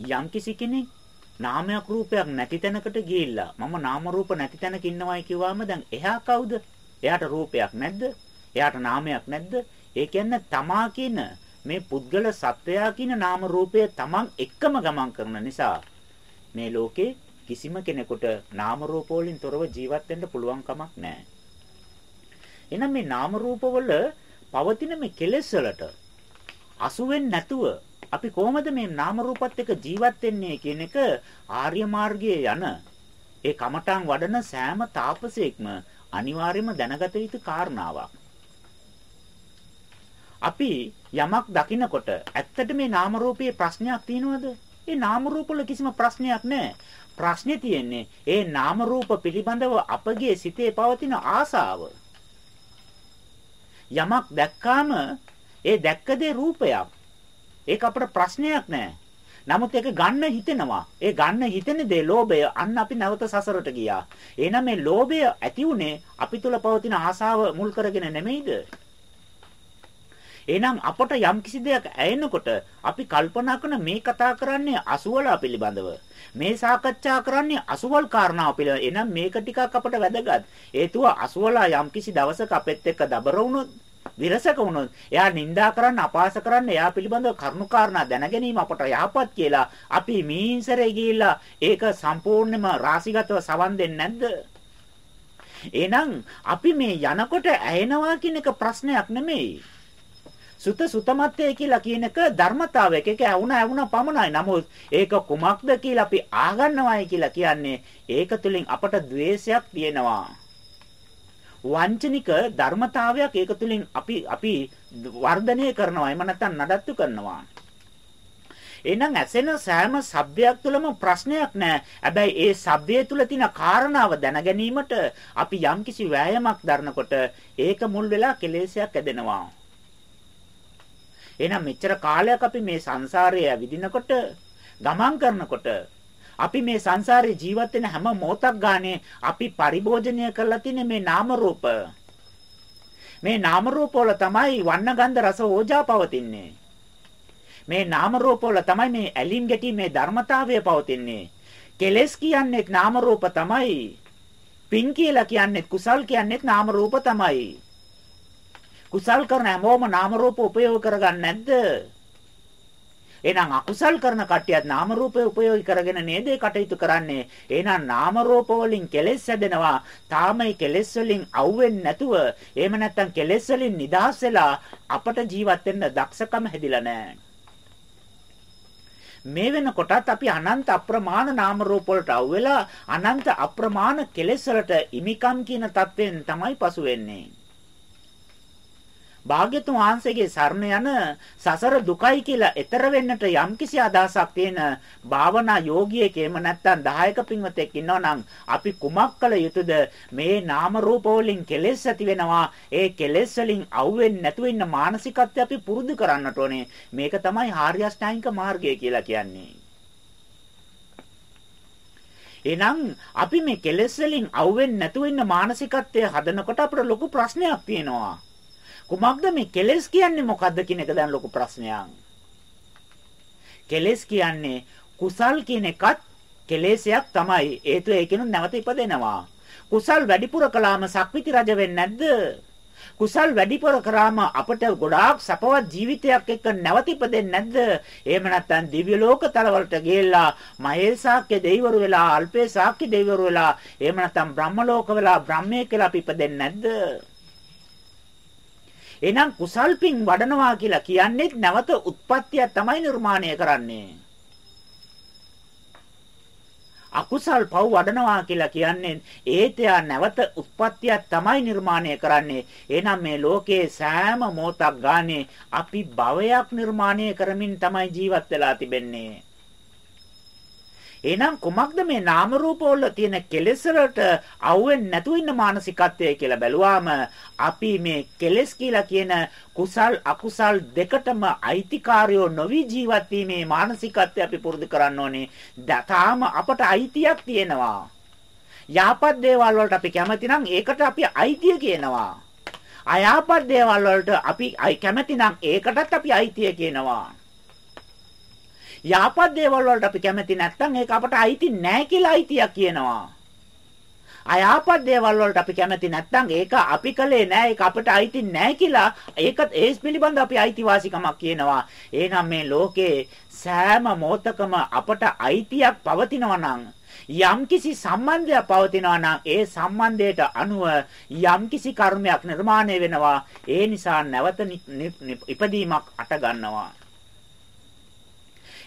යම්කිසි කෙනෙක් නාමයක් රූපයක් නැති තැනකට ගිහිල්ලා මම නාම රූප නැති තැනක ඉන්නවයි කිව්වම දැන් එහා කවුද? එයාට රූපයක් නැද්ද? එයාට නාමයක් නැද්ද? ඒ කියන්නේ තමා කියන මේ පුද්ගල සත්වයා කියන නාම රූපය තමන් එක්කම ගමන් කරන නිසා මේ ලෝකේ කිසිම කෙනෙකුට නාම රූප වලින් තොරව ජීවත් වෙන්න පුළුවන් කමක් නැහැ. එහෙනම් මේ නාම රූප වල පවතින මේ කෙලෙස් වලට අසු වෙන්නේ නැතුව අපි කොහොමද මේ නාම රූපත් එක්ක ජීවත් වෙන්නේ කියන එක ආර්ය මාර්ගයේ යන ඒ කමඨං වඩන සෑම තාපසයෙක්ම අනිවාර්යයෙන්ම දැනගත යුතු කාරණාවක්. අපි යමක් දකිනකොට ඇත්තට මේ නාම රූපයේ ප්‍රශ්නයක් තියෙනවද? ඒ නාම රූප වල කිසිම ප්‍රශ්නයක් නැහැ. ප්‍රශ්නේ තියෙන්නේ ඒ නාම රූප පිළිබඳව අපගේ සිතේ පවතින ආසාව. යමක් දැක්කාම ඒ දැක්ක දේ රූපයක්. ඒක අපට ප්‍රශ්නයක් නෑ. නමුත් ඒක ගන්න හිතෙනවා. ඒ ගන්න හිතෙන දේ ලෝභය. අන්න අපි නැවත සසරට ගියා. එහෙනම් මේ ලෝභය ඇති උනේ අපි තුල පවතින ආසාව මුල් කරගෙන නෙමෙයිද? එහෙනම් අපට යම් කිසි දෙයක් ඇයෙනකොට අපි කල්පනා කරන මේ කතා කරන්නේ අසුවලා පිළිබඳව. මේ සාකච්ඡා කරන්නේ අසුවල් කාරණාව පිළිබඳව. එහෙනම් මේක ටිකක් අපට වැදගත්. හේතුව අසුවලා යම් කිසි දවසක අපෙත් එක්ක දබර වුණොත් විරසක වුණොත් එයා නිඳා කරන්න අපහාස කරන්න එයා පිළිබඳව කරුණාකාරණා දැන ගැනීම අපට යහපත් කියලා අපි මීන්සරේ ගිහිල්ලා ඒක සම්පූර්ණයෙන්ම රාසිගතව සවන් දෙන්නේ නැද්ද? එහෙනම් අපි මේ යනකොට ඇහෙනවා කියන එක ප්‍රශ්නයක් නෙමෙයි. සුත සුතමත්තේ කියලා කියන එක ධර්මතාවයක ඒක ඇවුන ඇවුන පමණයි. නමුත් ඒක කුමක්ද කියලා අපි ආගන්නවයි කියලා කියන්නේ ඒක තුලින් අපට द्वේෂයක් තියෙනවා. වංචනික ධර්මතාවයක් ඒක තුළින් අපි අපි වර්ධනය කරනවා එහෙම නැත්නම් නඩත්තු කරනවා එහෙනම් ඇසෙන සෑම සබ්දයක් තුළම ප්‍රශ්නයක් නැහැ. හැබැයි ඒ සබ්දය තුළ තියෙන කාරණාව දැනගැනීමට අපි යම්කිසි වෑයමක් දරනකොට ඒක මුල් වෙලා කෙලෙසයක් ඇදෙනවා. එහෙනම් මෙච්චර කාලයක් අපි මේ සංසාරයේ ඇවිදිනකොට ගමන් කරනකොට අපි මේ සංසාරේ ජීවත් වෙන හැම මොහොතක් ගානේ අපි පරිභෝජනය කරලා තියෙන මේ නාම රූප. මේ නාම රූප වල තමයි වන්න ගන්ධ රස ඕජා පවතින්නේ. මේ නාම රූප වල තමයි මේ ඇලින් ගැටීමේ ධර්මතාවය පවතින්නේ. කෙලස් කියන්නේ නාම රූප තමයි. පින් කියලා කියන්නේ කුසල් කියන්නේ නාම රූප තමයි. කුසල් කරන හැමෝම නාම රූප උපයෝග කරගන්නේ නැද්ද? එහෙනම් අකුසල් කරන කට්ටියත් නාම රූපේ උපයෝගී කරගෙන නේද කටයුතු කරන්නේ. එහෙනම් නාම රූප වලින් කෙලෙස් හැදෙනවා. තාමයි කෙලෙස් වලින් අවුෙන්නේ නැතුව එහෙම නැත්නම් කෙලෙස් වලින් නිදහස් වෙලා අපට ජීවත් වෙන්න දක්ෂකම හැදිලා නැහැ. මේ වෙනකොටත් අපි අනන්ත අප්‍රමාණ නාම රූප වලට අවුලා අනන්ත අප්‍රමාණ කෙලෙස් වලට ඉමිකම් කියන தත්වෙන් තමයි පසු වෙන්නේ. භාග්‍යතුන් වහන්සේගේ සරණ යන සසර දුකයි කියලා එතර වෙන්නට යම්කිසි අදහසක් තියෙන භාවනා යෝගියෙක් එහෙම නැත්නම් 10ක පින්වතෙක් ඉන්නවනම් අපි කුමක් කළ යුතුද? මේ නාම රූප වලින් කෙලෙස් ඇති වෙනවා. ඒ කෙලෙස් වලින් අවුෙන්නේ නැතුව ඉන්න මානසිකත්වය අපි පුරුදු කරන්නට ඕනේ. මේක තමයි ආර්ය අෂ්ටාංගික මාර්ගය කියලා කියන්නේ. එහෙනම් අපි මේ කෙලෙස් වලින් අවුෙන්නේ නැතුව ඉන්න මානසිකත්වය හදනකොට අපිට ලොකු ප්‍රශ්නයක් තියෙනවා. කුමක්ද මේ කෙලෙස් කියන්නේ මොකද්ද කියන එක දැන් ලොකු ප්‍රශ්නයක්. කෙලෙස් කියන්නේ කුසල් කියන එකත් කෙලෙසයක් තමයි. හේතුව ඒකිනුත් නැවත ඉපදෙනවා. කුසල් වැඩිපුර කළාම සක්විති රජ වෙන්නේ නැද්ද? කුසල් වැඩිපුර කරාම අපට ගොඩාක් සපවත් ජීවිතයක් එක්ක නැවත ඉපදෙන්නේ නැද්ද? එහෙම නැත්නම් දිව්‍ය ලෝක තලවලට ගිහිල්ලා මහේසාක්‍ය දෙවිවරු වෙලා අල්පේසාක්‍ය දෙවිවරු වෙලා එහෙම නැත්නම් බ්‍රහ්ම ලෝක වෙලා බ්‍රහ්මයේ කියලා අපි ඉපදෙන්නේ නැද්ද? එහෙනම් කුසල් පින් වඩනවා කියලා කියන්නේ නැවත උත්පත්තිය තමයි නිර්මාණය කරන්නේ. අකුසල් පව් වඩනවා කියලා කියන්නේ ඒතයා නැවත උත්පත්තිය තමයි නිර්මාණය කරන්නේ. එහෙනම් මේ ලෝකයේ සෑම මොහොතක් ගානේ අපි භවයක් නිර්මාණය කරමින් තමයි ජීවත් වෙලා තිබෙන්නේ. එහෙනම් කොමක්ද මේ නාම රූප වල තියෙන කෙලෙස් වලට අවුෙන්නේ නැතුව ඉන්න මානසිකත්වය කියලා බැලුවාම අපි මේ කෙලෙස් කියලා කියන කුසල් අකුසල් දෙකටම අයිතිකාරයෝ නොවි ජීවත් වීමේ මානසිකත්වය අපි පුරුදු කරන්න ඕනේ. තාම අපට අයිතියක් තියෙනවා. යහපත් දේවල් වලට අපි කැමති නම් ඒකට අපි අයිතිය කියනවා. අයහපත් දේවල් වලට අපි කැමති නම් ඒකටත් අපි අයිතිය කියනවා. යහපත් දේවල් වලට අපි කැමති නැත්නම් ඒක අපට අයිති නැහැ කියලා අයිතියක් කියනවා. අයාපත් දේවල් වලට අපි කැමති නැත්නම් ඒක අපි කලේ නෑ ඒක අපිට අයිති නෑ කියලා ඒකත් ඒස් පිළිබඳ අපි අයිතිවාසිකමක් කියනවා. එහෙනම් මේ ලෝකේ සෑම මොහොතකම අපට අයිතියක් පවතිනවා නම් යම්කිසි සම්බන්ධයක් පවතිනවා නම් ඒ සම්බන්ධයට අනුව යම්කිසි කර්මයක් නිර්මාණය වෙනවා ඒ නිසා නැවත ඉපදීමක් අට ගන්නවා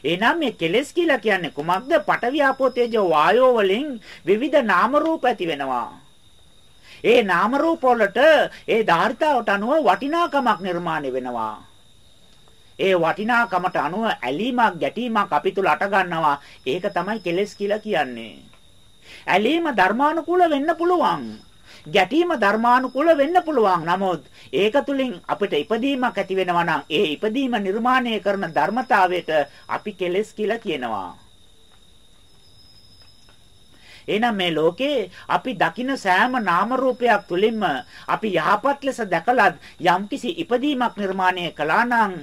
එහෙනම් මේ කෙලෙස් කියලා කියන්නේ කුමක්ද? පඨවි ආපෝ තේජෝ වායෝ වලින් විවිධ නාම රූප ඇති වෙනවා. ඒ නාම රූප වලට ඒ ධාරිතාවට අනුව වටිනාකමක් නිර්මාණය වෙනවා. ඒ වටිනාකමට අනුව ඇලීමක් ගැටීමක් අපි තුල අට ගන්නවා. ඒක තමයි කෙලෙස් කියලා කියන්නේ. ඇලීම ධර්මානුකූල වෙන්න පුළුවන්. ගැටීම ධර්මානුකූල වෙන්න පුළුවන්. නමුත් ඒක තුලින් අපිට ඉපදීමක් ඇති වෙනවා නම් ඒ ඉපදීම නිර්මාණය කරන ධර්මතාවයට අපි කෙලෙස් කියලා කියනවා. එහෙනම් මේ ලෝකේ අපි දකින සෑම නාම රූපයක් තුලින්ම අපි යහපත් ලෙස දැකලත් යම්කිසි ඉපදීමක් නිර්මාණය කළා නම්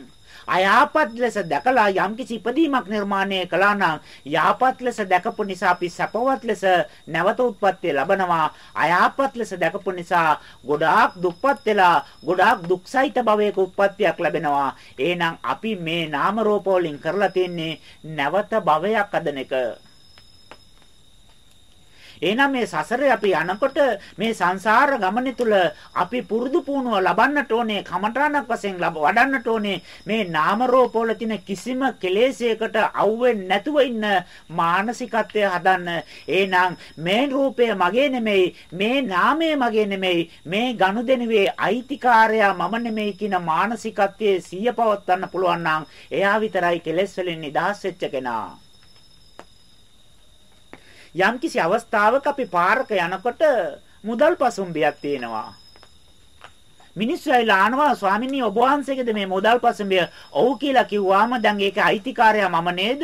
අයහපත් ලෙස දැකලා යම්කිසි ඉපදීමක් නිර්මාණය කළා නම් යහපත් ලෙස දැකපු නිසා අපි සැපවත් ලෙස නැවත උත්පත්ති ලබනවා. අයහපත් ලෙස දැකපු නිසා ගොඩාක් දුක්පත් වෙලා ගොඩාක් දුක්සහිත භවයක උත්පත්තියක් ලැබෙනවා. එහෙනම් අපි මේ නාම රූප වලින් කරලා තින්නේ නැවත භවයක් අදන එක. එහෙනම් මේ සසරේ අපි යනකොට මේ සංසාර ගමන තුල අපි පුරුදු පුහුණුව ලබන්නට ඕනේ කමඨාණක් වශයෙන් වඩන්නට ඕනේ මේ නාම රූප වල තියෙන කිසිම කෙලෙසයකට අවුෙන්නේ නැතුව ඉන්න මානසිකත්වය හදන්න. එහෙනම් මේ රූපය මගේ නෙමෙයි මේ නාමය මගේ නෙමෙයි මේ ගනුදෙනුවේ අයිතිකාරයා මම නෙමෙයි කියන මානසිකත්වයේ සිය පවත්වන්න පුළුවන් නම් එයා විතරයි කෙලෙස් වලින් නිදහස් වෙච්ච කෙනා. යම්කිසි අවස්ථාවක අපි පාරක යනකොට මුදල් පසුම්බියක් තියෙනවා. මිනිස්සු ඇවිල්ලා ආනවා ස්වාමිනී ඔබ වහන්සේගේද මේ මුදල් පසුම්බිය? ඔව් කියලා කිව්වාම දැන් ඒක අයිතිකාරයා මම නේද?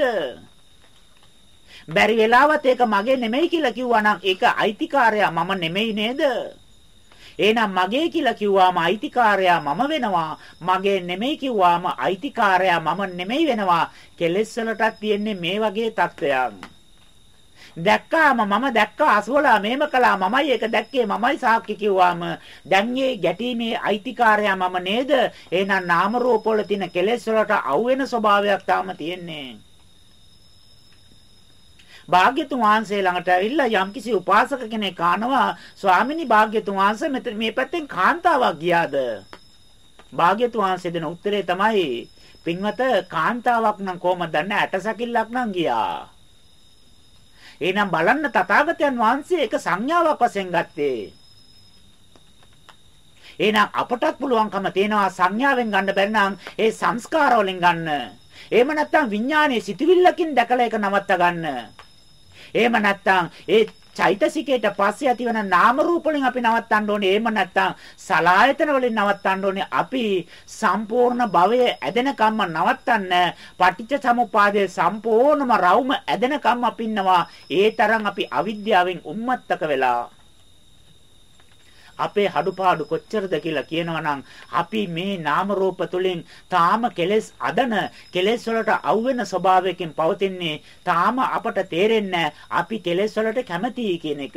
බැරි වෙලාවත් ඒක මගේ නෙමෙයි කියලා කිව්වා නම් ඒක අයිතිකාරයා මම නෙමෙයි නේද? එහෙනම් මගේ කියලා කිව්වාම අයිතිකාරයා මම වෙනවා. මගේ නෙමෙයි කිව්වාම අයිතිකාරයා මම නෙමෙයි වෙනවා. කෙලෙස් වලටත් තියෙන්නේ මේ වගේ තත්ත්වයක්. දැක්කාම මම දැක්කා අසුවලා මේම කළා මමයි ඒක දැක්කේ මමයි සාක්ෂි කිව්වාම. දැන් මේ ගැටීමේ අයිතිකාරයා මම නේද? එහෙනම් නාම රූප වල තියෙන කෙලෙස් වලට අවු වෙන ස්වභාවයක් තාම තියෙන්නේ. භාග්‍යතුන් වහන්සේ ළඟට ඇවිල්ලා යම්කිසි උපාසක කෙනෙක් අහනවා ස්වාමිනී භාග්‍යතුන් වහන්සේ මෙතන මේ පැත්තෙන් කාන්තාවක් ගියාද? භාග්‍යතුන් වහන්සේ දෙන උත්තරේ තමයි පින්වත කාන්තාවක් නම් කොහමද දන්නේ? ඇටසකිල්ලක් නම් ගියා. එහෙනම් බලන්න තථාගතයන් වහන්සේ එක සංඥාවක් වශයෙන් ගත්තේ. එහෙනම් අපටත් පුළුවන්කම තියෙනවා සංඥාවෙන් ගන්න බැරි නම් ඒ සංස්කාර වලින් ගන්න. එහෙම නැත්නම් විඥානයේ සිටිවිල්ලකින් දැකලා ඒක නවත්ත ගන්න. එහෙම නැත්නම් ඒ චෛතසිකයට පස්සේ ඇතිවන නාම රූප වලින් අපි නවත්තන්න ඕනේ. එහෙම නැත්නම් සලායතන වලින් නවත්තන්න ඕනේ. අපි සම්පූර්ණ භවය ඇදෙනකම්ම නවත්තන්න. පටිච්ච සමුපාදයේ සම්පූර්ණම රවුම ඇදෙනකම් අපි ඉන්නවා. ඒ තරම් අපි අවිද්‍යාවෙන් උම්මත්තක වෙලා අපේ හඩුපාඩු කොච්චරද කියලා කියනවනම් අපි මේ නාම රූප තුලින් තාම කෙලෙස් අදන කෙලෙස් වලට අවුවෙන ස්වභාවයකින් පවතින්නේ තාම අපට තේරෙන්නේ අපි කෙලෙස් වලට කැමතියි කියන එක.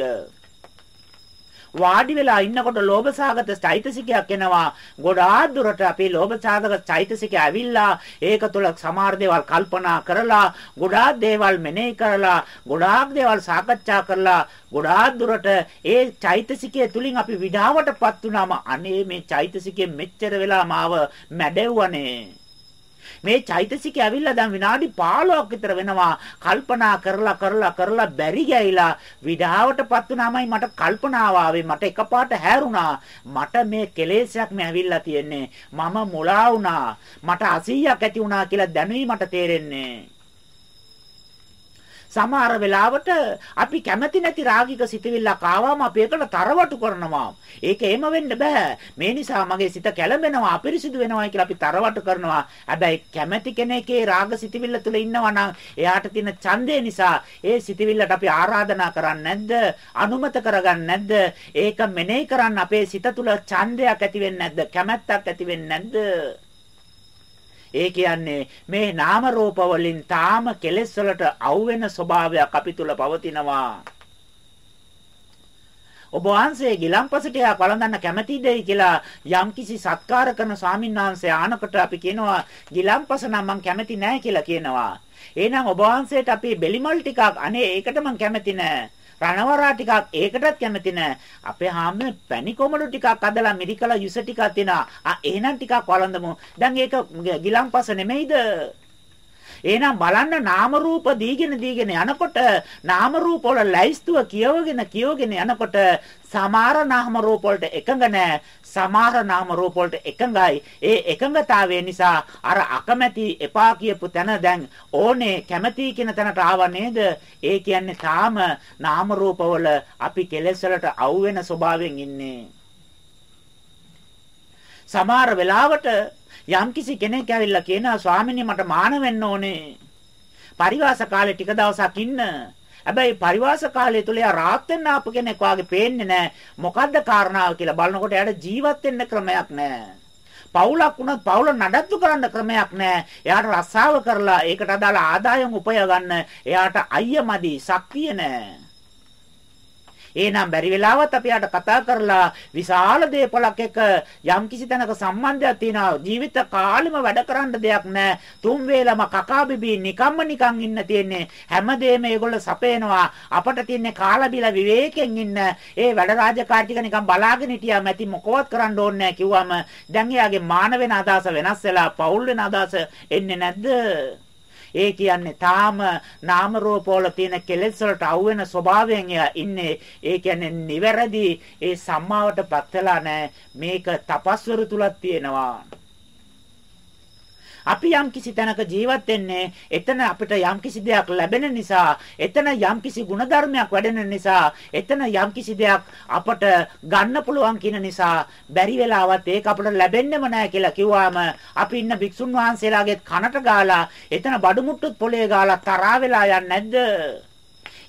වාඩි වෙලා ඉන්නකොට ලෝභසහගත චෛතසිකයක් එනවා. ගොඩාක් දුරට අපේ ලෝභසහගත චෛතසිකය ඇවිල්ලා ඒක තුළ සමහර දේවල් කල්පනා කරලා, ගොඩාක් දේවල් මෙනෙහි කරලා, ගොඩාක් දේවල් සාකච්ඡා කරලා, ගොඩාක් දුරට ඒ චෛතසිකය තුලින් අපි විඩාවටපත් වුණාම අනේ මේ චෛතසිකයෙන් මෙච්චර වෙලා මාව මැඩෙව්වනේ මේ චෛතසිකය ඇවිල්ලා දැන් විනාඩි 15ක් විතර වෙනවා. කල්පනා කරලා කරලා කරලා බැරි ගෑයිලා විඩාවටපත් වුණාමයි මට කල්පනාව ආවේ. මට එකපාරට හැරුණා. මට මේ කෙලෙසයක් මේ ඇවිල්ලා තියෙන්නේ. මම මුලා වුණා. මට අසීයක් ඇති වුණා කියලා දැනුයි මට තේරෙන්නේ. සමහර වෙලාවට අපි කැමති නැති රාගික සිතවිල්ලක් ආවම අපි ඒකට තරවටු කරනවා. ඒක එහෙම වෙන්න බෑ. මේ නිසා මගේ සිත කැළඹෙනවා, අපිරිසිදු වෙනවා කියලා අපි තරවටු කරනවා. හැබැයි කැමති කෙනෙක්ගේ රාග සිතවිල්ල තුල ඉන්නවා නම් එයාට තියෙන ඡන්දය නිසා ඒ සිතවිල්ලට අපි ආරාධනා කරන්නේ නැද්ද? අනුමත කරගන්නේ නැද්ද? ඒක මෙනෙහි කරන්න අපේ සිත තුල ඡන්දයක් ඇති වෙන්නේ නැද්ද? කැමැත්තක් ඇති වෙන්නේ නැද්ද? ඒ කියන්නේ මේ නාම රූප වලින් තාම කෙලෙස් වලට අවුවෙන ස්වභාවයක් අපි තුල පවතිනවා. ඔබ වහන්සේ ගිලම්පසට යා පළඳන්න කැමැතිදයි කියලා යම්කිසි සත්කාර කරන ස්වාමීන් වහන්සේ ආනකට අපි කියනවා ගිලම්පස නම් මං කැමැති නෑ කියලා කියනවා. එහෙනම් ඔබ වහන්සේට අපි බෙලිමල් ටිකක් අනේ ඒකට මං කැමැති නෑ. රණවරා ටිකක් ඒකටත් කැමති නෑ. අපේ හාමුදුරනේ පැණි කොමඩු ටිකක් අදලා මිරිකලා යුස ටිකක් දෙනවා. ආ එහෙනම් ටිකක් වළඳමු. දැන් ඒක ගිලම්පස නෙමෙයිද? එහෙනම් බලන්න නාම රූප දීගෙන දීගෙන යනකොට නාම රූප වල ලැයිස්තුව කියවගෙන කියවගෙන යනකොට සමහර නාම රූප වලට එකඟ නැහැ සමහර නාම රූප වලට එකඟයි. ඒ එකඟතාවය නිසා අර අකමැති එපා කියපු තැන දැන් ඕනේ කැමැති කියන තැනට ආව නේද? ඒ කියන්නේ තාම නාම රූප වල අපි කෙලෙස් වලට අවු වෙන ස්වභාවයෙන් ඉන්නේ. සමහර වෙලාවට යම්කිසි කෙනෙක් ඇවිල්ලා කියනවා ස්වාමීනි මට මාන වෙන්න ඕනේ. පරිවාස කාලේ ටික දවසක් ඉන්න. හැබැයි පරිවාස කාලය තුල යා රාත් වෙන්න ආපු කෙනෙක් වාගේ පේන්නේ නැහැ. මොකද්ද කාරණාව කියලා බලනකොට එයාට ජීවත් වෙන්න ක්‍රමයක් නැහැ. පවුලක් වුණත් පවුල නඩත්තු කරන්න ක්‍රමයක් නැහැ. එයාට රස්සාව කරලා ඒකට අදාළ ආදායම් උපය ගන්න එයාට අයියමදි ශක්තිය නැහැ. එහෙනම් බැරි වෙලාවත් අපි යාට කතා කරලා විශාල දේපලක් එක්ක යම්කිසි තැනක සම්බන්ධයක් තියෙනවා. ජීවිත කාලෙම වැඩ කරන්න දෙයක් නැහැ තුන් වේලම කකා බිබී නිකම්ම නිකන් ඉන්න තියෙන්නේ. හැමදේම ඒගොල්ලෝ සපේනවා. අපට තියෙන්නේ කාලා බිලා විවේකයෙන් ඉන්න. ඒ වැඩ රාජකාරී ටික නිකන් බලාගෙන හිටියා මැති මොකවත් කරන්න ඕනේ නැහැ කිව්වම දැන් එයාගේ මාන වෙන අදහස වෙනස් වෙලා පෞල් වෙන අදහස එන්නේ නැද්ද? ඒ කියන්නේ තාම නාම රූප වල තියෙන කෙලෙස් වලට අවු වෙන ස්වභාවයෙන් එයා ඉන්නේ. ඒ කියන්නේ නිවැරදි ඒ සම්මාවටපත් වෙලා නැහැ. මේක තපස්වරු තුලක් තියෙනවා. අපි යම් කිසි තැනක ජීවත් වෙන්නේ එතන අපිට යම් කිසි දෙයක් ලැබෙන නිසා එතන යම් කිසි ಗುಣධර්මයක් වැඩෙන නිසා එතන යම් කිසි දෙයක් අපට ගන්න පුළුවන් කියන නිසා බැරි වෙලාවත් ඒක අපට ලැබෙන්නෙම නැහැ කියලා කිව්වාම අපි ඉන්න භික්ෂුන් වහන්සේලාගේ කනට ගාලා එතන බඩු මුට්ටුත් පොලේ ගාලා තරහා වෙලා යන්නේ නැද්ද?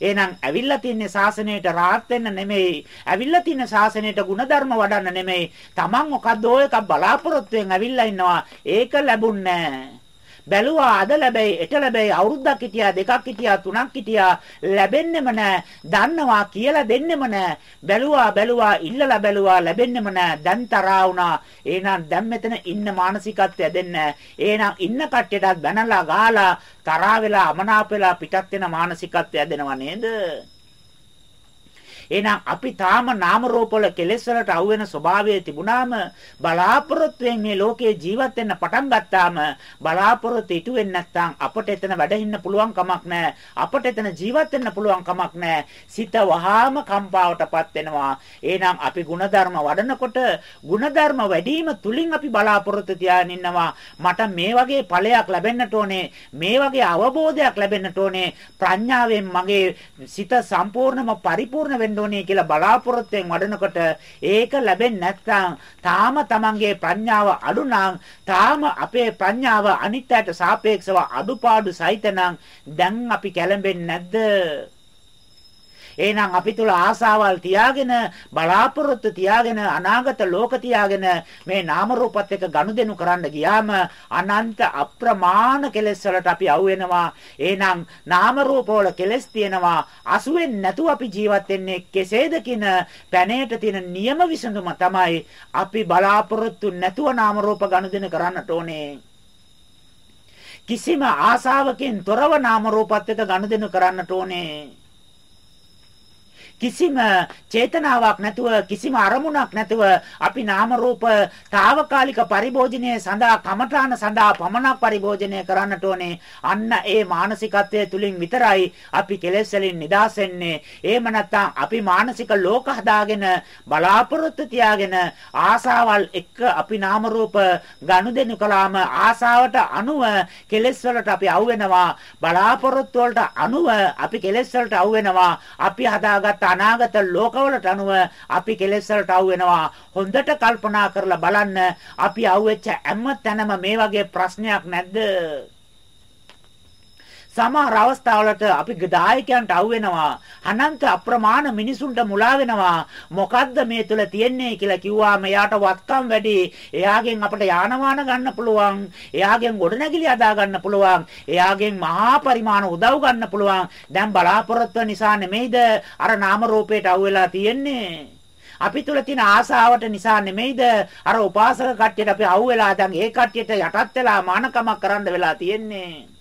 එහෙනම් ඇවිල්ලා තින්නේ ශාසනයට rahat වෙන්න නෙමෙයි. ඇවිල්ලා තින්නේ ශාසනයට ಗುಣධර්ම වඩන්න නෙමෙයි. Taman මොකද්ද ඔය එකක් බලාපොරොත්තුෙන් ඇවිල්ලා ඉන්නවා. ඒක ලැබුන්නේ නැහැ. බැලුවා අද ලැබෙයි එට ලැබෙයි අවුරුද්දක් හිටියා දෙකක් හිටියා තුනක් හිටියා ලැබෙන්නෙම නෑ දන්නවා කියලා දෙන්නෙම නෑ. බැලුවා බැලුවා ඉල්ලලා බැලුවා ලැබෙන්නෙම නෑ. දැන් තරහා වුණා. එහෙනම් දැන් මෙතන ඉන්න මානසිකත්වය දෙන්න. එහෙනම් ඉන්න කට්ටියටත් බැනලා ගහලා තරහා වෙලා අමනාප වෙලා පිටත් වෙන මානසිකත්වය දෙනව නේද? එහෙනම් අපි තාම නාම රූපවල කෙලෙස් වලට අහු වෙන ස්වභාවය තිබුණාම බලාපොරොත්තුෙන් මේ ලෝකේ ජීවත් වෙන්න පටන් ගත්තාම බලාපොරොත්තු ඉටු වෙන්නේ නැත්නම් අපට එතන වැඩ ඉන්න පුළුවන් කමක් නැහැ. අපට එතන ජීවත් වෙන්න පුළුවන් කමක් නැහැ. සිත වහාම කම්පාවටපත් වෙනවා. එහෙනම් අපි ಗುಣධර්ම වඩනකොට ಗುಣධර්ම වැඩිම තුලින් අපි බලාපොරොත්තු තියාගෙන ඉන්නවා. මට මේ වගේ ඵලයක් ලැබෙන්නට ඕනේ. මේ වගේ අවබෝධයක් ලැබෙන්නට ඕනේ. ප්‍රඥාවෙන් මගේ සිත සම්පූර්ණම පරිපූර්ණ වෙන්න ඕනේ කියලා බලාපොරොත්තුෙන් වඩනකොට ඒක ලැබෙන්නේ නැත්නම් තාම තමන්ගේ ප්‍රඥාව අඩු නම් තාම අපේ ප්‍රඥාව අනිත්‍යයට සාපේක්ෂව අඩුපාඩු සහිත නම් දැන් අපි කැළඹෙන්නේ නැද්ද? එහෙනම් අපි තුල ආසාවල් තියාගෙන බලාපොරොත්තු තියාගෙන අනාගත ලෝක තියාගෙන මේ නාම රූපත් එක්ක ගනුදෙනු කරන්න ගියාම අනන්ත අප්‍රමාණ කෙලෙස් වලට අපි අවු වෙනවා. එහෙනම් නාම රූප වල කෙලෙස් තියෙනවා. අසුවෙන් නැතුව අපි ජීවත් වෙන්නේ කෙසේද කියන පැනේට තියෙන නියම විසඳුම තමයි අපි බලාපොරොත්තු නැතුව නාම රූප ගනුදෙනු කරන්නට ඕනේ. කිසිම ආසාවකින් තොරව නාම රූපත් එක්ක ගනුදෙනු කරන්නට ඕනේ. කිසිම චේතනාවක් නැතුව කිසිම අරමුණක් නැතුව අපි නාම රූප తాවකාලික පරිභෝජනය සඳහා කමඨාන සඳහා පමණක් පරිභෝජනය කරන්නට ඕනේ. අන්න ඒ මානසිකත්වයේ තුලින් විතරයි අපි කෙලෙස් වලින් නිදහස් වෙන්නේ. එහෙම නැත්නම් අපි මානසික ලෝක හදාගෙන බලාපොරොත්තු තියාගෙන ආසාවල් එක්ක අපි නාම රූප ගනුදෙනු කළාම ආසාවට අනුව කෙලෙස් වලට අපි අවු වෙනවා. බලාපොරොත්තු වලට අනුව අපි කෙලෙස් වලට අවු වෙනවා. අපි හදාගත්ත අනාගත ලෝකවලට අනුව අපි කෙලෙස් වලට අවු වෙනවා. හොඳට කල්පනා කරලා බලන්න අපි අවුෙච්ච හැම තැනම මේ වගේ ප්‍රශ්නයක් නැද්ද? සමහර අවස්ථාවලට අපි දායකයන්ට අවු වෙනවා. අනන්ත අප්‍රමාණ මිනිසුන්ට මුලා වෙනවා. මොකද්ද මේ තුල තියෙන්නේ කියලා කිව්වාම එයාට වත්කම් වැඩි. එයාගෙන් අපිට යානවාන ගන්න පුළුවන්. එයාගෙන් ගොඩනැගිලි හදා ගන්න පුළුවන්. එයාගෙන් මහා පරිමාණ උදව් ගන්න පුළුවන්. දැන් බලාපොරොත්තු නිසා නෙමෙයිද අර නාම රූපයට අවු වෙලා තියෙන්නේ. අපි තුල තියෙන ආසාවට නිසා නෙමෙයිද අර උපාසක කට්ටියට අපි අහුවෙලා දැන් ඒ කට්ටියට යටත් වෙලා මානකමක් කරන්න වෙලා තියෙන්නේ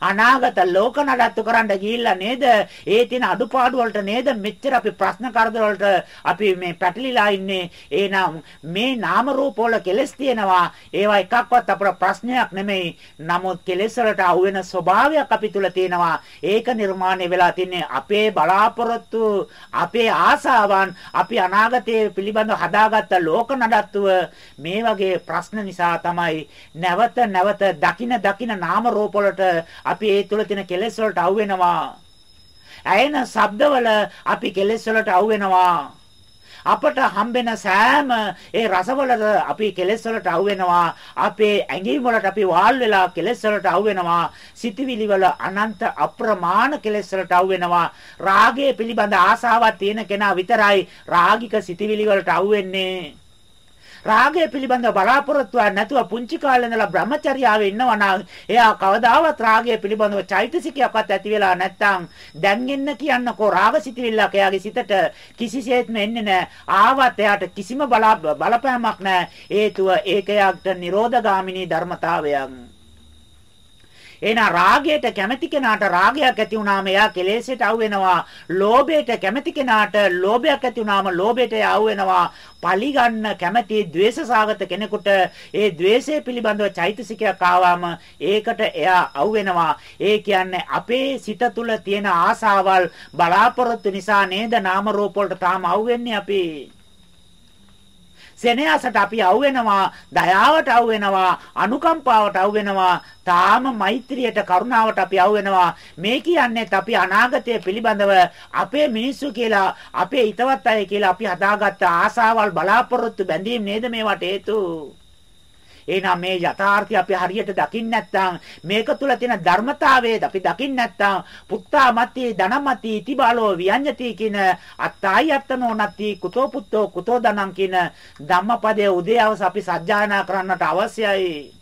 අනාගත ලෝක නඩත්තු කරන්න ගිහිල්ලා නේද? ඒ තියෙන අඩුපාඩු වලට නේද මෙච්චර අපි ප්‍රශ්න කරදර වලට අපි මේ පැටලිලා ඉන්නේ. එහෙනම් මේ නාම රූප වල කෙලස් තියෙනවා. ඒවා එකක්වත් අපේ ප්‍රශ්නයක් නෙමෙයි. නමුත් කෙලස් වලට අහු වෙන ස්වභාවයක් අපි තුල තියෙනවා. ඒක නිර්මාණය වෙලා තින්නේ අපේ බලාපොරොත්තු, අපේ ආසාවන්, අපි අනාගතයේ පිළිබඳව හදාගත්ත ලෝක නඩත්තුව මේ වගේ ප්‍රශ්න නිසා තමයි නැවත නැවත දකින දකින නාම රූප වලට අපි ඒ තුල තියෙන කෙලෙස් වලට අවු වෙනවා. ඇයෙන ශබ්දවල අපි කෙලෙස් වලට අවු වෙනවා. අපට හම්බෙන සෑම ඒ රසවලට අපි කෙලෙස් වලට අවු වෙනවා අපේ ඇඟිලි වලට අපි වාල් වෙලා කෙලෙස් වලට අවු වෙනවා සිතවිලි වල අනන්ත අප්‍රමාණ කෙලෙස් වලට අවු වෙනවා රාගය පිළිබඳ ආසාවක් තියෙන කෙනා විතරයි රාගික සිතවිලි වලට අවු වෙන්නේ රාගය පිළිබඳව බලාපොරොත්තුවක් නැතුව පුංචි කාලේ ඉඳලා බ්‍රහ්මචර්යාවේ ඉන්නවා නම් එයා කවදාවත් රාගය පිළිබඳව චෛතසිකයක්වත් ඇති වෙලා නැත්තම් දැන් එන්න කියන්නකෝ රාගසිතවිල්ලක් එයාගේ සිතට කිසිසේත්ම එන්නේ නැහැ. ආවත් එයාට කිසිම බලපෑමක් නැහැ. හේතුව ඒක එයාට නිරෝධගාමිනී ධර්මතාවයක්. එහෙනම් රාගයට කැමති කෙනාට රාගයක් ඇති වුණාම එයා කෙලෙසට අවු වෙනවා. ලෝභයට කැමති කෙනාට ලෝභයක් ඇති වුණාම ලෝභයට අවු වෙනවා. පලිගන්න කැමති ද්වේෂසාගත කෙනෙකුට ඒ ද්වේෂය පිළිබඳව චෛතසිකයක් ආවම ඒකට එයා අවු වෙනවා. ඒ කියන්නේ අපේ සිත තුළ තියෙන ආසාවල් බලාපොරොත්තු නිසා නේද නාම රූප වලට තාම අවු වෙන්නේ අපි සෙනෙහසට අපි අවු වෙනවා, දයාවට අවු වෙනවා, අනුකම්පාවට අවු වෙනවා, තාම මෛත්‍රියට කරුණාවට අපි අවු වෙනවා. මේ කියන්නේත් අපි අනාගතය පිළිබඳව අපේ මිනිස්සු කියලා, අපේ හිතවත් අය කියලා අපි හදාගත්ත ආසාවල් බලාපොරොත්තු බැඳීම් නේද මේවට හේතු? එහෙනම් මේ යථාර්ථය අපි හරියට දකින්න නැත්නම් මේක තුල තියෙන ධර්මතාවය අපි දකින්න නැත්නම් පුත්තා මති ධනමති ඉතිබාලෝ විඤ්ඤති කියන අත්තායි අත්තනෝ නැති කුතෝ පුත්තෝ කුතෝ ධනං කියන ධම්මපදයේ උදේවස අපි සත්‍යයනා කරන්නට අවශ්‍යයි.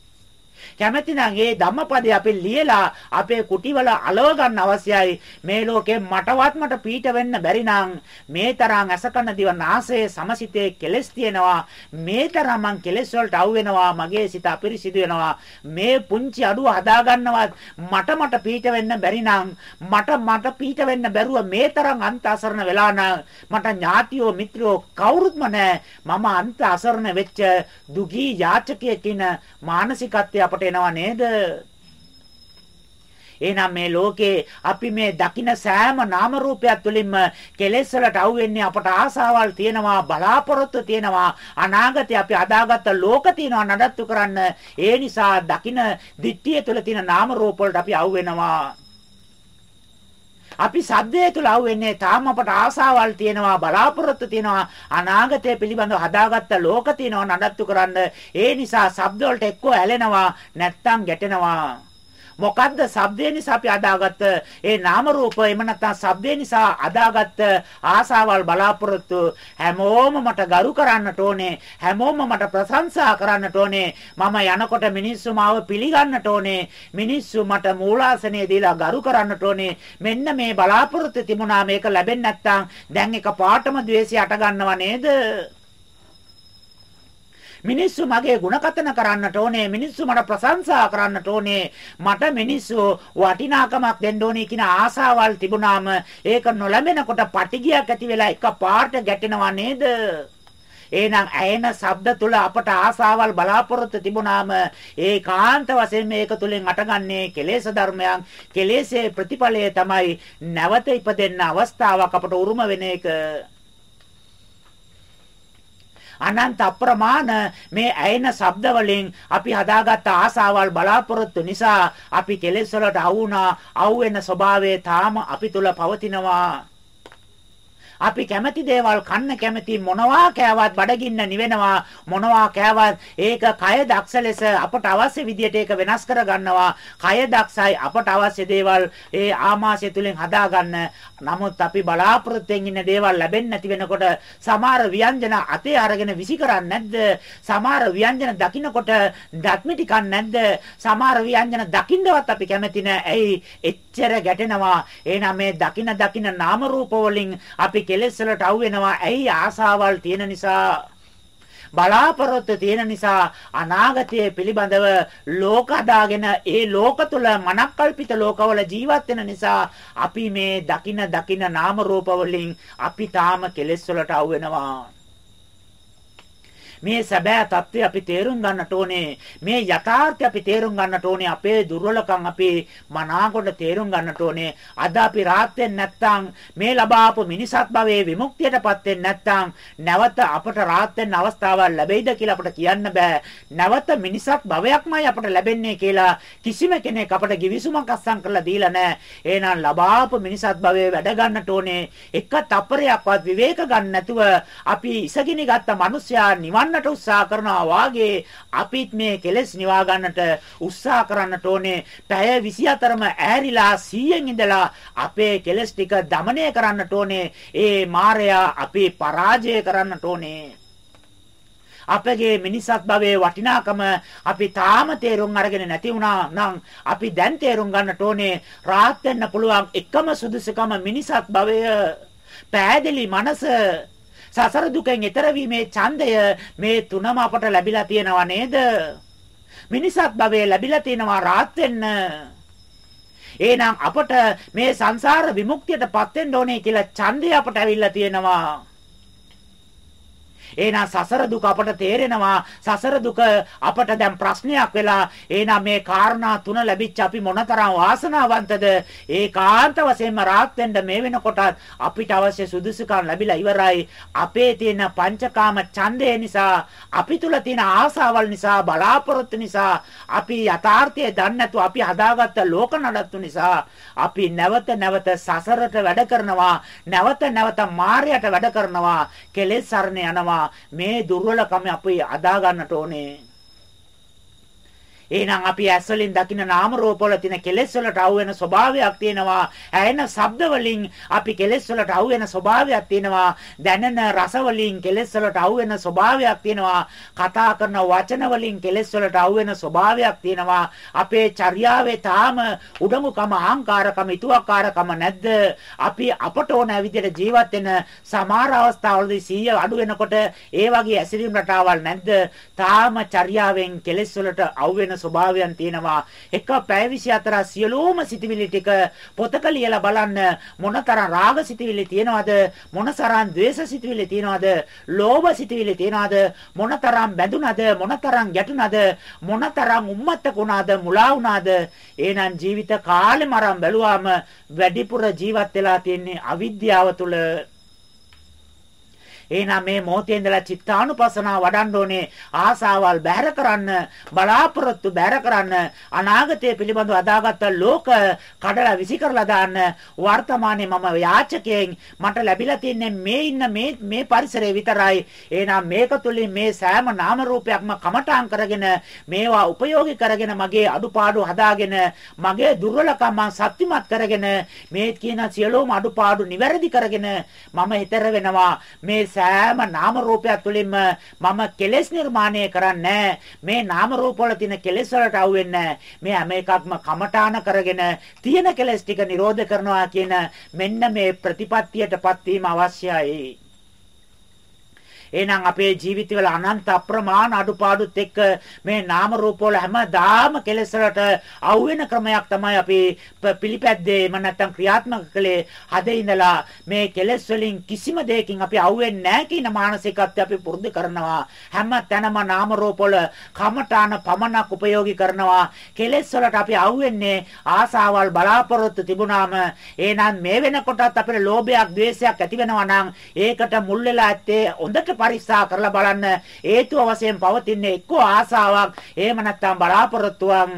කැමැති නම් මේ ධම්මපදේ අපි ලියලා අපේ කුටිවල අලව ගන්න අවශ්‍යයි. මේ ලෝකේ මටවත් මට පීඩ වෙන්න බැරි නම් මේ තරම් අසකන දිව නාසය සමසිතේ කෙලස් තියෙනවා. මේ තරම් මං කෙලස් වලට අවු වෙනවා. මගේ සිත අපිරිසිදු වෙනවා. මේ පුංචි අඩුව හදා ගන්නවත් මට මට පීඩ වෙන්න බැරි නම් මට මට පීඩ වෙන්න බැරුව මේ තරම් අන්ත අසරණ වෙලා නම් මට ඥාතියෝ මිත්‍රයෝ කවුරුත්ම නැහැ. මම අන්ත අසරණ වෙච්ච දුගී යාචකයෙක් කියන මානසිකත්වය අපට එනවා නේද? එහෙනම් මේ ලෝකේ අපි මේ දකින සෑම නාම රූපයක් තුළින්ම කෙලෙස් වලට අවු වෙන්නේ අපට ආසාවල් තියෙනවා බලාපොරොත්තු තියෙනවා අනාගතේ අපි අදාගත්ත ලෝක තියෙනවා නඩත්තු කරන්න ඒ නිසා දකින දිට්ඨිය තුළ තියෙන නාම රූප වලට අපි අවු වෙනවා අපි සද්දේ තුල අහුවෙන්නේ තාම අපට ආසාවල් තියෙනවා බලාපොරොත්තු තියෙනවා අනාගතය පිළිබඳව හදාගත්ත ලෝක තියෙනවා නඩත්තු කරන්න. ඒ නිසා ශබ්ද වලට එක්කෝ ඇලෙනවා නැත්තම් ගැටෙනවා. මොකද්ද ශබ්දේ නිසා අපි අදාගත්ත? ඒ නාම රූප එහෙම නැත්නම් ශබ්දේ නිසා අදාගත්ත ආසාවල් බලාපොරොත්තු හැමෝම මට ගරු කරන්නට ඕනේ. හැමෝම මට ප්‍රශංසා කරන්නට ඕනේ. මම යනකොට මිනිස්සු මාව පිළිගන්නට ඕනේ. මිනිස්සු මට මූලාසනය දීලා ගරු කරන්නට ඕනේ. මෙන්න මේ බලාපොරොත්තු තිබුණා. මේක ලැබෙන්නේ නැත්නම් දැන් එක පාටම द्वේෂය අට ගන්නව නේද? මිනිස්සු මගේ ಗುಣකතන කරන්නට ඕනේ මිනිස්සු මට ප්‍රශංසා කරන්නට ඕනේ. මට මිනිස්සු වටිනාකමක් දෙන්න ඕනේ කියන ආසාවල් තිබුණාම ඒක නොලැබෙනකොට පටිගියක් ඇති වෙලා එක පාට ගැටෙනවා නේද? එහෙනම් ඇයෙන ශබ්ද තුල අපට ආසාවල් බලාපොරොත්තු තිබුණාම ඒකාන්ත වශයෙන් මේක තුලින් අටගන්නේ කෙලෙස් ධර්මයන් කෙලෙස්ේ ප්‍රතිඵලය තමයි නැවත ඉපදෙන්න අවස්ථාවක් අපට උරුම වෙන එක. අනන්ත අප්‍රමාණ මේ ඇයෙන ශබ්ද වලින් අපි හදාගත්ත ආසාවල් බලාපොරොත්තු නිසා අපි කෙලෙස් වලට අවුනා අවු වෙන ස්වභාවය තාම අපි තුල පවතිනවා. අපි කැමති දේවල් කන්න කැමති මොනවා කෑවත් බඩගින්න නිවෙනවා මොනවා කෑවත් ඒක කය දක්ෂ ලෙස අපට අවශ්‍ය විදියට ඒක වෙනස් කර ගන්නවා කය දක්ෂයි අපට අවශ්‍ය දේවල් ඒ ආමාශය තුලින් හදා ගන්න නමුත් අපි බලාපොරොත්තුෙන් ඉන්න දේවල් ලැබෙන්නේ නැති වෙනකොට සමහර ව්‍යංජන අතේ අරගෙන විසි කරන්නේ නැද්ද? සමහර ව්‍යංජන දකින්නකොට දක්මි ටිකක් නැද්ද? සමහර ව්‍යංජන දකින්නවත් අපි කැමති නැහැ ඇයි? එච්චර ගැටෙනවා. එහෙනම් මේ දකින දකින නාම රූප වලින් අපි කෙලෙස් වලට අවු වෙනවා. ඇයි ආසාවල් තියෙන නිසා බලාපොරොත්තු තියෙන නිසා අනාගතයේ පිළිබඳව ලෝක හදාගෙන ඒ ලෝක තුල මනක්කල්පිත ලෝකවල ජීවත් වෙන නිසා අපි මේ දකින දකින නාම රූප වලින් අපි තාම කෙලෙස් වලට අවු වෙනවා මේ සැබෑ தත්ත්වය අපි තේරුම් ගන්නට ඕනේ. මේ යථාර්ථය අපි තේරුම් ගන්නට ඕනේ. අපේ දුර්වලකම් අපි මනාකොට තේරුම් ගන්නට ඕනේ. අද අපි රාත් නැත්නම් මේ ලබාපු මිනිසත් භවයේ විමුක්තියටපත් වෙන්නේ නැත්නම් නැවත අපට රාත් වෙන්න අවස්ථාවක් ලැබෙයිද කියලා අපට කියන්න බෑ. නැවත මිනිසත් භවයක්මයි අපට ලැබෙන්නේ කියලා කිසිම කෙනෙක් අපට givisුමක් අස්සම් කරලා දීලා නැහැ. එහෙනම් ලබාපු මිනිසත් භවයේ වැඩ ගන්නට ඕනේ. එක තප්පරයක්වත් විවේක ගන්න නැතුව අපි ඉසගිනි ගත්ත මිනිසයා නිවන් නිවන්නට උත්සාහ කරනවා වාගේ අපිත් මේ කෙලෙස් නිවා ගන්නට උත්සාහ කරන්නට ඕනේ. පැය 24ම ඈරිලා 100න් ඉඳලා අපේ කෙලෙස් ටික দমনය කරන්නට ඕනේ. ඒ මායයා අපේ පරාජය කරන්නට ඕනේ. අපගේ මිනිසත් භවයේ වටිනාකම අපි තාම තේරුම් අරගෙන නැති වුණා නම් අපි දැන් තේරුම් ගන්නට ඕනේ රාහත් වෙන්න පුළුවන් එකම සුදුසුකම මිනිසත් භවය පෑදලි මනස සසර දුකෙන් එතර වීමේ ඡන්දය මේ තුනම අපට ලැබිලා තියෙනව නේද? මිනිසත් භවයේ ලැබිලා තියෙනවා රාත් වෙන්න. එහෙනම් අපට මේ සංසාර විමුක්තියටපත් වෙන්න ඕනේ කියලා ඡන්දය අපට ඇවිල්ලා තියෙනවා. එහෙනම් සසර දුක අපට තේරෙනවා. සසර දුක අපට දැන් ප්‍රශ්නයක් වෙලා එහෙනම් මේ කාරණා තුන ලැබිච්ච අපි මොනතරම් වාසනාවන්තද? ඒකාන්ත වශයෙන්ම රාත් වෙන්න මේ වෙනකොටත් අපිට අවශ්‍ය සුදුසුකම් ලැබිලා ඉවරයි. අපේ තියෙන පංචකාම ඡන්දය නිසා, අපි තුල තියෙන ආසාවල් නිසා, බලාපොරොත්තු නිසා, අපි යථාර්ථය දන්නේ නැතුව අපි හදාගත්ත ලෝක නඩත්තු නිසා අපි නැවත නැවත සසරට වැඩ කරනවා. නැවත නැවත මායයට වැඩ කරනවා. කෙලෙස් සරණ යනවා. මේ දුර්වලකම අපි අදා ගන්නට ඕනේ. එහෙනම් අපි ඇස් වලින් දකින නාම රූප වල තියෙන කෙලෙස් වලට අහු වෙන ස්වභාවයක් තියෙනවා. ඇයෙන ශබ්ද වලින් අපි කෙලෙස් වලට අහු වෙන ස්වභාවයක් තියෙනවා. දැනෙන රස වලින් කෙලෙස් වලට අහු වෙන ස්වභාවයක් තියෙනවා. කතා කරන වචන වලින් කෙලෙස් වලට අහු වෙන ස්වභාවයක් තියෙනවා. අපේ චර්යාවේ තාම උඩඟුකම අහංකාරකම ඊතුවක්කාරකම නැද්ද? අපි අපට ඕන විදිහට ජීවත් වෙන සමහර අවස්ථාවලදී සීය අඩු වෙනකොට ඒ වගේ ඇසිරීම් රටාවල් නැද්ද? තාම චර්යාවෙන් කෙලෙස් වලට අහු වෙන ස්වභාවයන් තියෙනවා. එක පැය 24 සියලුම සිතිවිලි ටික පොතක ලියලා බලන්න මොනතරම් රාග සිතිවිලි තියෙනවද? මොනතරම් ද්වේෂ සිතිවිලි තියෙනවද? ලෝභ සිතිවිලි තියෙනවද? මොනතරම් බැඳුනද? මොනතරම් ගැටුනද? මොනතරම් උම්මත්තක වුණාද? මුලා වුණාද? එහෙනම් ජීවිත කාලෙම අරන් බැලුවාම වැඩිපුර ජීවත් වෙලා තියෙන්නේ අවිද්‍යාව තුළ එහෙනම් මේ මොහොතේ ඉඳලා චිත්තානුපසනාව වඩන්න ඕනේ. ආසාවල් බැහැර කරන්න, බලාපොරොත්තු බැහැර කරන්න, අනාගතය පිළිබඳව අදාගත්ත ලෝක කඩලා විසි කරලා දාන්න. වර්තමානයේ මම යාචකයෙන් මට ලැබිලා තින්නේ මේ ඉන්න මේ මේ පරිසරය විතරයි. එහෙනම් මේක තුලින් මේ සෑම නාම රූපයක්ම කමඨාන් කරගෙන මේවා ප්‍රයෝගික කරගෙන මගේ අඩුපාඩු හදාගෙන මගේ දුර්වලකම් සත්‍යමත් කරගෙන මේ කියන සියලුම අඩුපාඩු නිවැරදි කරගෙන මම හිතර වෙනවා මේ සෑම නාම රූපයක් තුළින්ම මම කෙලෙස් නිර්මාණය කරන්නේ මේ නාම රූප වල තියෙන කෙලෙස් වලට අහු වෙන්නේ මේ හැම එකක්ම කමඨාන කරගෙන තියෙන කෙලෙස් ටික නිරෝධ කරනවා කියන මෙන්න මේ ප්‍රතිපත්තියටපත් වීම අවශ්‍යයි. එහෙනම් අපේ ජීවිතවල අනන්ත අප්‍රමාණ අඩුපාඩුත් එක්ක මේ නාම රූප වල හැමදාම කෙලෙස් වලට අවු වෙන ක්‍රමයක් තමයි අපි පිළිපැද්දේ එම නැත්තම් ක්‍රියාත්මක කළේ. හදේ ඉඳලා මේ කෙලෙස් වලින් කිසිම දෙයකින් අපි අවු වෙන්නේ නැහැ කියන මානසිකත්වය අපි පුරුදු කරනවා. හැම තැනම නාම රූප වල කමඨාන පමණක් ප්‍රයෝගී කරනවා. කෙලෙස් වලට අපි අවු වෙන්නේ ආසාවල් බලාපොරොත්තු තිබුණාම එහෙනම් මේ වෙනකොටත් අපේ ලෝභයක් ද්වේෂයක් ඇති වෙනවා නම් ඒකට මුල් වෙලා ඇත්තේ හොඳට පරික්ෂා කරලා බලන්න. හේතුව වශයෙන් පවතින එක්ක ආසාවක්. එහෙම නැත්නම් බලාපොරොත්තුවක්.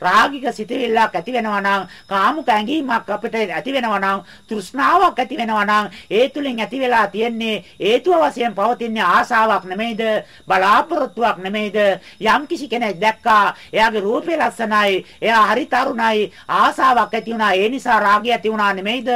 රාගික සිතවිල්ලක් ඇති වෙනවා නම් කාමුක ඇඟීමක් අපිට ඇති වෙනවා නම් තෘෂ්ණාවක් ඇති වෙනවා නම් ඒ තුලින් ඇති වෙලා තියෙන්නේ හේතුව වශයෙන් පවතින ආසාවක් නෙමෙයිද? බලාපොරොත්තුවක් නෙමෙයිද? යම් කිසි කෙනෙක් දැක්කා එයාගේ රූපේ ලස්සනයි එයා හරි තරුණයි ආසාවක් ඇති වුණා ඒ නිසා රාගය ඇති වුණා නෙමෙයිද?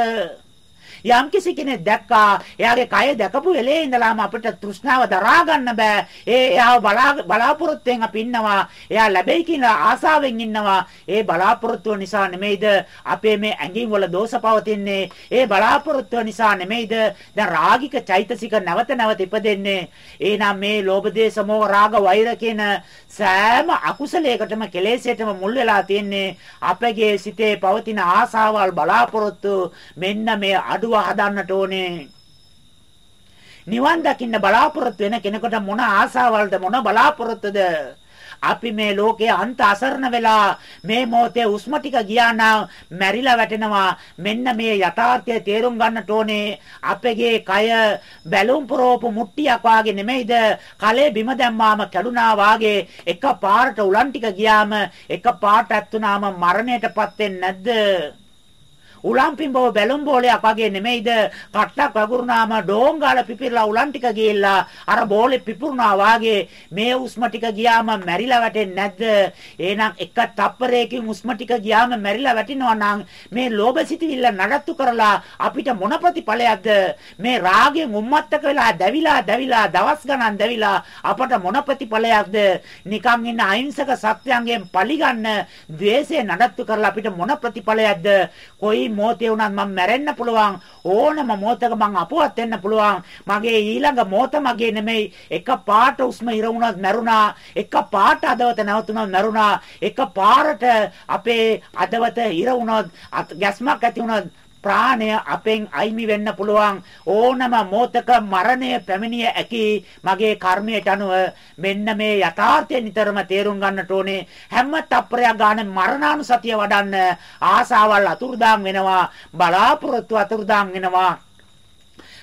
යම් කිසි කෙනෙක් දැක්කා එයාගේ කය දැකපු වෙලේ ඉඳලාම අපිට තෘෂ්ණාව දරා ගන්න බෑ. ඒ එයාව බලාපොරොත්තුෙන් අපි ඉන්නවා. එයා ලැබෙයි කියලා ආසාවෙන් ඉන්නවා. ඒ බලාපොරොත්තුව නිසා නෙමෙයිද අපේ මේ ඇඟින් වල දෝෂ පවතින්නේ. ඒ බලාපොරොත්තුව නිසා නෙමෙයිද දැන් රාගික චෛතසික නැවත නැවත ඉපදෙන්නේ. එහෙනම් මේ ලෝභ දේශ මොහ රාග වෛර කියන සෑම අකුසලයකටම කෙලෙසයටම මුල් වෙලා තියෙන්නේ අපගේ සිතේ පවතින ආසාවල් බලාපොරොත්තු මෙන්න මේ අඩු අඩුව හදන්නට ඕනේ. නිවන් දකින්න බලාපොරොත්තු වෙන කෙනෙකුට මොන ආසාවල්ද මොන බලාපොරොත්තුද? අපි මේ ලෝකයේ අන්ත අසරණ වෙලා මේ මොහොතේ උස්ම ටික ගියා නම් මැරිලා වැටෙනවා මෙන්න මේ යථාර්ථය තේරුම් ගන්නට ඕනේ අපගේ කය බැලුම් පුරෝපු මුට්ටියක් වාගේ නෙමෙයිද කලේ බිම දැම්මාම කැඩුනා වාගේ එක පාරට උලන් ටික ගියාම එක පාට ඇත්තුනාම මරණයටපත් වෙන්නේ නැද්ද උලම් පිඹව බැලුම් බෝලයක් වගේ නෙමෙයිද? කට්ටක් වගුරුනාම ඩෝංගාල පිපිරලා උලන් ටික ගිහිල්ලා අර බෝලේ පිපුරුනා වාගේ මේ උස්ම ටික ගියාම මැරිලා වැටෙන්නේ නැද්ද? එහෙනම් එක තප්පරයකින් උස්ම ටික ගියාම මැරිලා වැටෙනවා නම් මේ ලෝභ සිතිවිල්ල නඩත්තු කරලා අපිට මොන ප්‍රතිඵලයක්ද? මේ රාගයෙන් උම්මත්තක වෙලා දැවිලා දැවිලා දවස් ගණන් දැවිලා අපට මොන ප්‍රතිඵලයක්ද? නිකන් ඉන්න අහිංසක සත්‍යයන්ගෙන් පරිගන්න द्वේෂය නඩත්තු කරලා අපිට මොන ප්‍රතිඵලයක්ද? කොයි කොයි මොහොතේ වුණත් මම මැරෙන්න පුළුවන්. ඕනම මොහොතක මං අපවත් වෙන්න පුළුවන්. මගේ ඊළඟ මොහොත මගේ නෙමෙයි. එක පාට උස්ම ඉර වුණත් මැරුණා. එක පාට අදවත නැවතුණත් මැරුණා. එක පාරට අපේ අදවත ඉර වුණත් ගැස්මක් ඇති වුණත් ප්‍රාණය අපෙන් අයිමි වෙන්න පුළුවන්. ඕනම මොහතක මරණය පැමිණිය හැකි මගේ කර්මයට අනුව මෙන්න මේ යථාර්ථය නිතරම තේරුම් ගන්නට ඕනේ. හැම තප්පරයක් ගන්න මරණානුසතිය වඩන්න ආසාවල් අතුරුදාන් වෙනවා බලාපොරොත්තු අතුරුදාන් වෙනවා.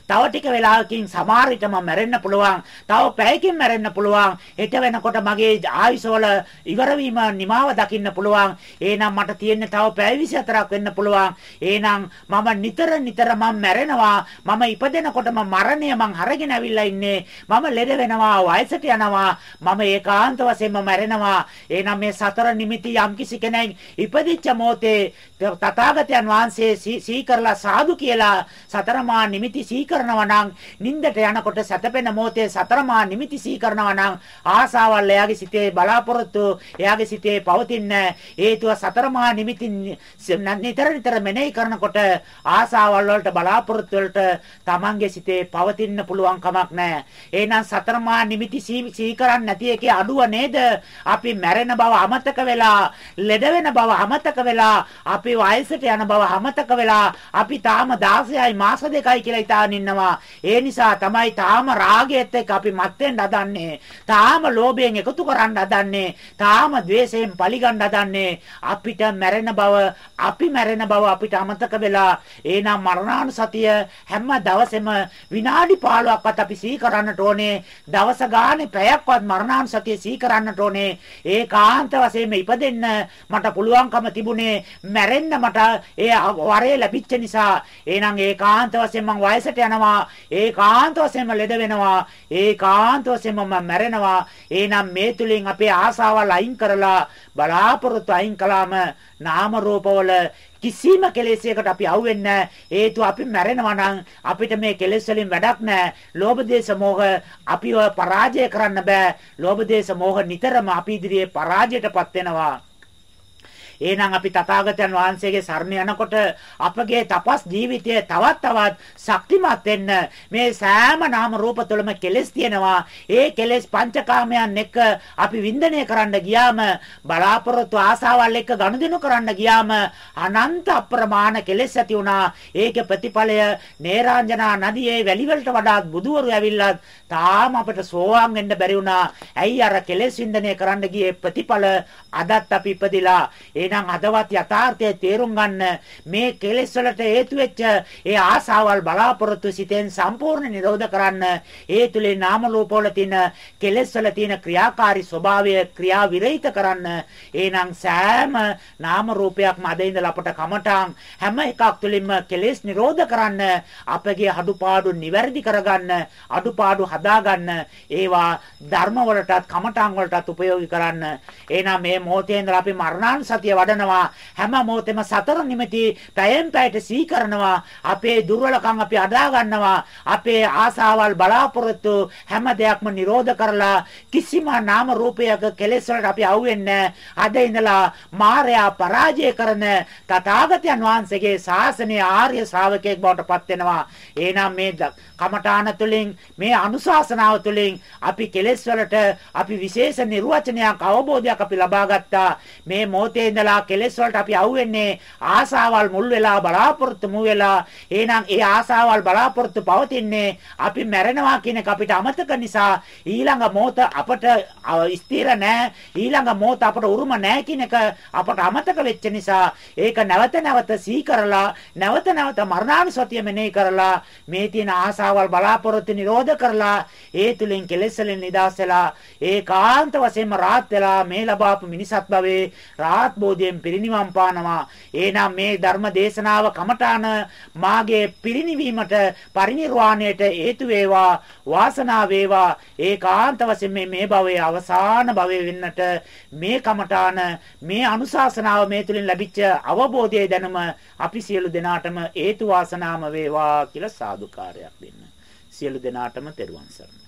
තව ටික වෙලාවකින් සමහර විට මම මැරෙන්න පුළුවන්. තව පැයකින් මැරෙන්න පුළුවන්. හෙට වෙනකොට මගේ ආයුෂවල ඉවර වීම නිමාව දකින්න පුළුවන්. එහෙනම් මට තියෙන්නේ තව පැය 24ක් වෙන්න පුළුවන්. එහෙනම් මම නිතර නිතර මම මැරෙනවා. මම ඉපදෙනකොටම මරණය මං අරගෙන අවිල්ලා ඉන්නේ. මම ලෙඩ වෙනවා, වයසට යනවා. මම ඒකාන්ත වශයෙන්ම මැරෙනවා. එහෙනම් මේ සතර නිමිති යම්කිසි කෙනෙක් ඉපදිච්ච මොහොතේ තථාගතයන් වහන්සේ සීකරලා සාදු කියලා සතරමා නිමිති සීකර කරනවා නම් නින්දට යනකොට සැතපෙන මොහොතේ සතරමා නිමිති සී කරනවා නම් ආසාවල් එයාගේ සිතේ බලාපොරොත්තු එයාගේ සිතේ පවතින හේතුව සතරමා නිමිති නිතර නිතර මෙනෙහි කරනකොට ආසාවල් වලට බලාපොරොත්තු වලට Tamange සිතේ පවතින්න පුළුවන් කමක් නැහැ. එහෙනම් සතරමා නිමිති සී කරන්නේ නැති එකේ අඩුව නේද? අපි මැරෙන බව අමතක වෙලා, ලෙඩ වෙන බව අමතක වෙලා, අපි වයසට යන බව අමතක වෙලා, අපි තාම 16යි මාස දෙකයි කියලා හිතානින් ඉන්නවා. ඒ නිසා තමයි තාම රාගයත් එක්ක අපි මත් වෙන්න හදන්නේ. තාම ලෝභයෙන් එකතු කරන්න හදන්නේ. තාම ద్వේෂයෙන් පරිගන්න හදන්නේ. අපිට මැරෙන බව, අපි මැරෙන බව අපිට අමතක වෙලා එහෙනම් මරණානුසතිය හැම දවසෙම විනාඩි 15ක්වත් අපි සිහි කරන්නට ඕනේ. දවස ගානේ පැයක්වත් මරණානුසතිය සිහි කරන්නට ඕනේ. ඒකාන්ත වශයෙන්ම ඉපදෙන්න මට පුළුවන්කම තිබුණේ මැරෙන්න මට ඒ වරේ ලැබිච්ච නිසා. එහෙනම් ඒකාන්ත වශයෙන් මම වයසට යන යනවා ඒකාන්ත වශයෙන්ම ලෙඩ වෙනවා ඒකාන්ත වශයෙන්ම මැරෙනවා එහෙනම් මේ තුලින් අපේ ආසාවල් අයින් කරලා බලාපොරොත්තු අයින් කළාම නාම රූපවල කිසිම කෙලෙසයකට අපි අවුෙන්නේ හේතුව අපි මැරෙනවා නම් අපිට මේ කෙලෙස් වලින් වැඩක් නැහැ. ලෝභ දේශ මොහ අපිව පරාජය කරන්න බෑ. ලෝභ දේශ මොහ නිතරම අපි ඉදිරියේ පරාජයටපත් වෙනවා. එහෙනම් අපි තථාගතයන් වහන්සේගේ සරණ යනකොට අපගේ තපස් ජීවිතය තවත් තවත් ශක්තිමත් වෙන්න මේ සෑම නාම රූප තුළම කෙලෙස් තියෙනවා. ඒ කෙලෙස් පංචකාමයන් එක්ක අපි වින්දනය කරන්න ගියාම බලාපොරොත්තු ආසාවල් එක්ක ගනුදෙනු කරන්න ගියාම අනන්ත අප්‍රමාණ කෙලෙස් ඇති වුණා. ඒකේ ප්‍රතිඵලය නේරාංජනා නදියේ වැලි වලට වඩා බුදුවරු ඇවිල්ලත් තාම අපිට සෝවාන් වෙන්න බැරි වුණා. ඇයි අර කෙලෙස් වින්දනය කරන්න ගියේ ප්‍රතිඵල අදත් අපි ඉපදිලා එහෙනම් අදවත් යථාර්ථය තේරුම් ගන්න මේ කෙලෙස් වලට හේතු වෙච්ච ඒ ආසාවල් බලාපොරොත්තු සිතෙන් සම්පූර්ණ නිරෝධ කරන්න. ඒ තුලින් නාම රූප වල තියෙන කෙලෙස් වල තියෙන ක්‍රියාකාරී ස්වභාවය ක්‍රියා විරහිත කරන්න. එහෙනම් සෑම නාම රූපයක්ම අද ඉඳලා අපට කමටාන් හැම එකක් තුළින්ම කෙලෙස් නිරෝධ කරන්න. අපගේ අඩුපාඩු නිවැරදි කරගන්න අඩුපාඩු හදාගන්න. ඒවා ධර්ම වලටත් කමටාන් වලටත් ප්‍රයෝගික කරන්න. එහෙනම් මේ මොහොතේ ඉඳලා අපි මරණානුසතිය වඩනවා. හැම මොහොතෙම සතර නිමිති පැයෙන් පැයට සී කරනවා අපේ දුර්වලකම් අපි අදා ගන්නවා. අපේ ආසාවල් බලාපොරොත්තු හැම දෙයක්ම නිරෝධ කරලා කිසිම නාම රූපයක කෙලෙස් වලට අපි අහුවෙන්නේ අද ඉඳලා මායя පරාජය කරන තථාගතයන් වහන්සේගේ ශාසනයේ ආර්ය ශ්‍රාවකයෙක් බවට පත් වෙනවා. එහෙනම් මේ කමඨාන තුළින් මේ අනුශාසනාව තුළින් අපි කෙලෙස් වලට අපි විශේෂ නිර්වචනයක් අවබෝධයක් අපි ලබා ගත්තා. මේ මොහොතේ ඉඳලා කෙලෙස් වලට අපි අහුවෙන්නේ ආසාවල් මුල් වෙලා බලාපොරොත්තු මු වෙලා එහෙනම් ඒ ආසාවල් බලාපොරොත්තු පවතින්නේ අපි මැරෙනවා කියන එක අපිට අමතක නිසා ඊළඟ මොහොත අපට ස්ථිර නැහැ ඊළඟ මොහොත අපට උරුම නැහැ කියන එක අපට අමතක වෙච්ච නිසා ඒක නැවත නැවත සිහි කරලා නැවත නැවත මරණානුසතිය මෙනෙහි කරලා මේ තියෙන ආසාවල් බලාපොරොත්තු නිරෝධ කරලා ඒ තුලින් කෙලෙස් වලින් නිදහස් වෙලා ඒකාන්ත වශයෙන්ම රාත් වෙලා මේ ලබාපු මිනිසත් භවයේ රාත් බෝධියෙන් පිරිනිවන් පානවා. එහෙනම් මේ ධර්ම දේශනාව කමඨාන මාගේ පිරිනිවීමට පරිණිරවාණයට හේතු වේවා වාසනාව වේවා. ඒකාන්ත වශයෙන් මේ මේ භවයේ අවසාන භවයේ වෙන්නට මේ කමඨාන මේ අනුශාසනාව මේ තුලින් ලැබිච්ච අවබෝධය දැනුම අපි සියලු දෙනාටම හේතු වාසනාම වේවා කියලා සාදුකාරයක් දෙන්න. සියලු දෙනාටම තෙරුවන් සරණයි.